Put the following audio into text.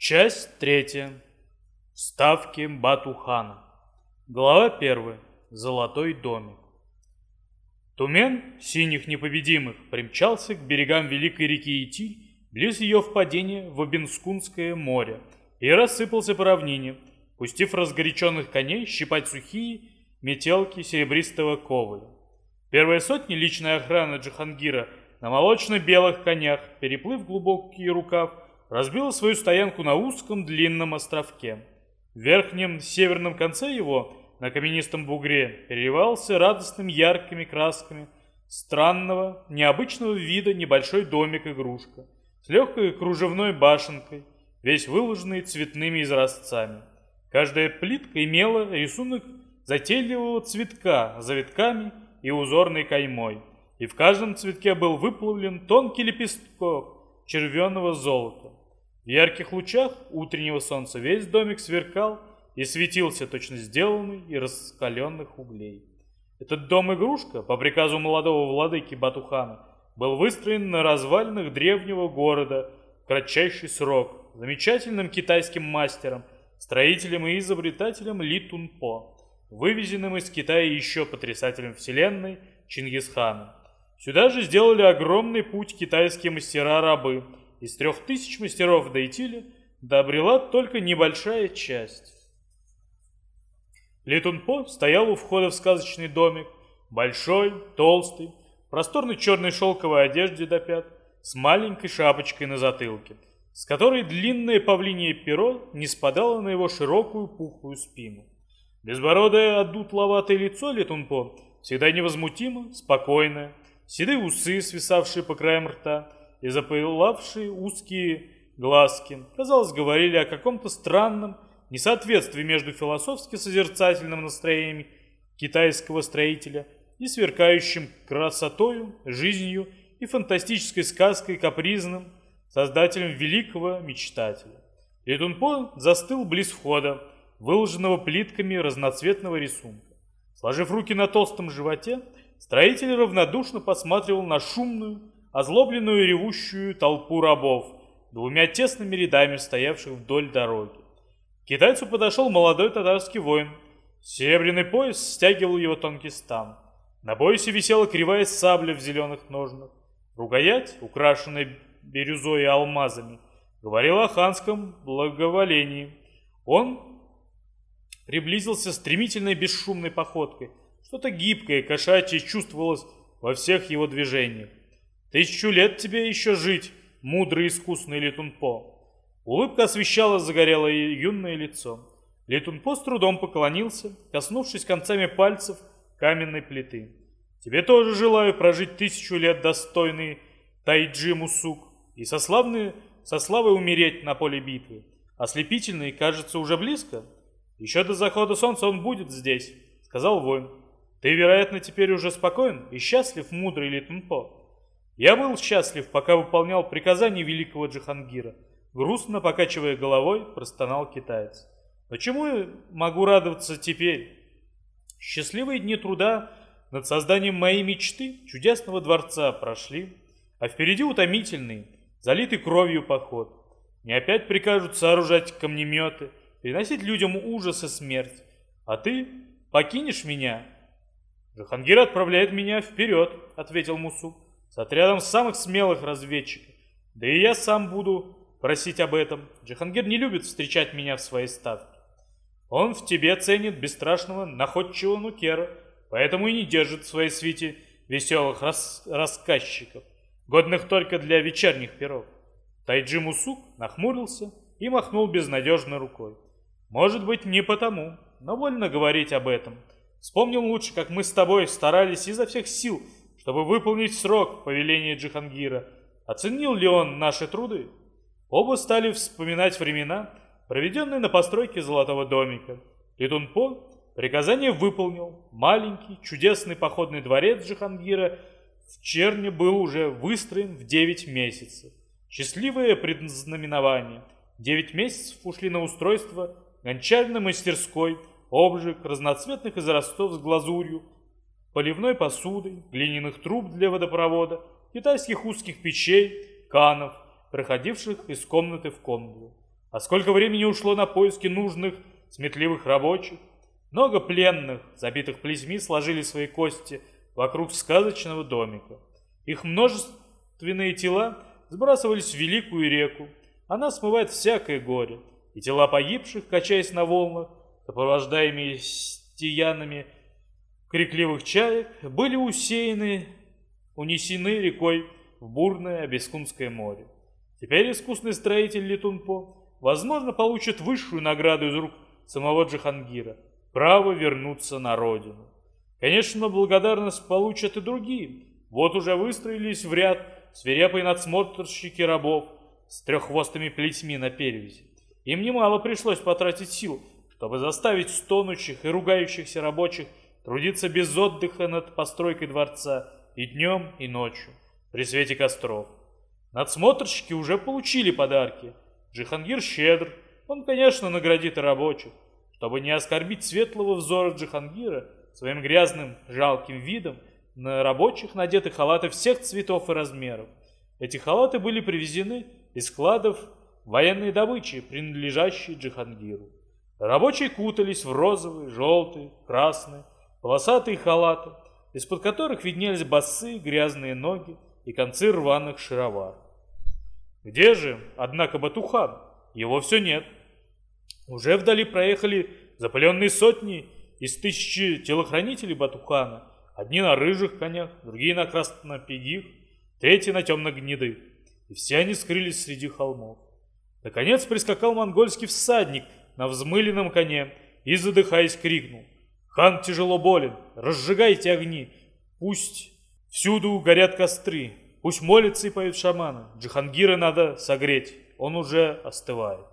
Часть третья. Ставки Батухана. Глава первая. Золотой домик. Тумен синих непобедимых примчался к берегам великой реки Итиль, близ ее впадения в Обинскунское море, и рассыпался по равнине, пустив разгоряченных коней щипать сухие метелки серебристого ковыля. Первая сотня личной охраны Джахангира на молочно-белых конях, переплыв глубокий рукав, разбила свою стоянку на узком длинном островке. В верхнем северном конце его, на каменистом бугре, переливался радостными яркими красками странного, необычного вида небольшой домик-игрушка с легкой кружевной башенкой, весь выложенный цветными изразцами. Каждая плитка имела рисунок затейливого цветка с завитками и узорной каймой, и в каждом цветке был выплавлен тонкий лепесток червеного золота. В ярких лучах утреннего солнца весь домик сверкал и светился точно сделанный и раскаленных углей. Этот дом-игрушка, по приказу молодого владыки Батухана, был выстроен на развалинах древнего города в кратчайший срок замечательным китайским мастером, строителем и изобретателем Ли Тунпо, вывезенным из Китая еще потрясателем вселенной Чингисханом. Сюда же сделали огромный путь китайские мастера-рабы – из трех тысяч мастеров до Итиля добрела только небольшая часть. Летунпо стоял у входа в сказочный домик, большой, толстый, просторной черной шелковой одежде до пят, с маленькой шапочкой на затылке, с которой длинное павлинье перо не спадало на его широкую пухлую спину. Безбородое одутловатое лицо Летунпо всегда невозмутимо, спокойное, седые усы, свисавшие по краям рта, и запылавшие узкие глазки, казалось, говорили о каком-то странном несоответствии между философски созерцательным настроением китайского строителя и сверкающим красотою, жизнью и фантастической сказкой капризным создателем великого мечтателя. Летунпо застыл близ входа, выложенного плитками разноцветного рисунка. Сложив руки на толстом животе, строитель равнодушно посматривал на шумную, озлобленную ревущую толпу рабов, двумя тесными рядами стоявших вдоль дороги. К китайцу подошел молодой татарский воин. Серебряный пояс стягивал его тонкий стан. На поясе висела кривая сабля в зеленых ножнах. Рукоять, украшенная бирюзой и алмазами, говорила о ханском благоволении. Он приблизился стремительной бесшумной походкой. Что-то гибкое, кошачье чувствовалось во всех его движениях. Тысячу лет тебе еще жить, мудрый искусный Летунпо. Улыбка освещала загорелое юное лицо. Летунпо с трудом поклонился, коснувшись концами пальцев каменной плиты. Тебе тоже желаю прожить тысячу лет достойный Тайджи Мусук и со, славной, со славой умереть на поле битвы. Ослепительный, кажется, уже близко. Еще до захода солнца он будет здесь, сказал воин. Ты, вероятно, теперь уже спокоен и счастлив, мудрый Летунпо. Я был счастлив, пока выполнял приказания великого Джихангира. Грустно покачивая головой, простонал китаец. Почему я могу радоваться теперь? Счастливые дни труда над созданием моей мечты, чудесного дворца, прошли, а впереди утомительный, залитый кровью поход. Мне опять прикажут сооружать камнеметы, приносить людям ужас и смерть. А ты покинешь меня? Джихангир отправляет меня вперед, ответил Мусук с отрядом самых смелых разведчиков. Да и я сам буду просить об этом. Джихангир не любит встречать меня в своей ставке. Он в тебе ценит бесстрашного, находчивого нукера, поэтому и не держит в своей свите веселых рас рассказчиков, годных только для вечерних перов. Тайджи Мусук нахмурился и махнул безнадежной рукой. Может быть, не потому, но больно говорить об этом. Вспомнил лучше, как мы с тобой старались изо всех сил чтобы выполнить срок повеления Джихангира. Оценил ли он наши труды? Оба стали вспоминать времена, проведенные на постройке золотого домика. Летунпо приказание выполнил. Маленький, чудесный походный дворец Джихангира в Черне был уже выстроен в 9 месяцев. Счастливое предзнаменование. 9 месяцев ушли на устройство гончарной мастерской, обжиг разноцветных израстов с глазурью, поливной посуды, глиняных труб для водопровода, китайских узких печей, канов, проходивших из комнаты в комнату. А сколько времени ушло на поиски нужных, сметливых рабочих? Много пленных, забитых плетьми, сложили свои кости вокруг сказочного домика. Их множественные тела сбрасывались в великую реку. Она смывает всякое горе, и тела погибших, качаясь на волнах, сопровождаемые стиянами крикливых чаек, были усеяны, унесены рекой в бурное Абискунское море. Теперь искусный строитель Летунпо, возможно, получит высшую награду из рук самого Джихангира – право вернуться на родину. Конечно, благодарность получат и другие. Вот уже выстроились в ряд свирепые надсмотрщики рабов с треххвостыми плетьми на перевязи. Им немало пришлось потратить сил, чтобы заставить стонущих и ругающихся рабочих трудиться без отдыха над постройкой дворца и днем, и ночью, при свете костров. Надсмотрщики уже получили подарки. Джихангир щедр, он, конечно, наградит и рабочих. Чтобы не оскорбить светлого взора Джихангира своим грязным, жалким видом, на рабочих надеты халаты всех цветов и размеров. Эти халаты были привезены из складов военной добычи, принадлежащей Джихангиру. Рабочие кутались в розовые, желтые, красные, полосатые халаты, из-под которых виднелись босые грязные ноги и концы рваных шаровар. Где же, однако, Батухан? Его все нет. Уже вдали проехали запыленные сотни из тысячи телохранителей Батухана. Одни на рыжих конях, другие на краснопегих, третьи на темно-гнедых. И все они скрылись среди холмов. Наконец прискакал монгольский всадник на взмыленном коне и, задыхаясь, крикнул. «Хан тяжело болен, разжигайте огни, пусть всюду горят костры, пусть молятся и поют шаманы, Джихангира надо согреть, он уже остывает».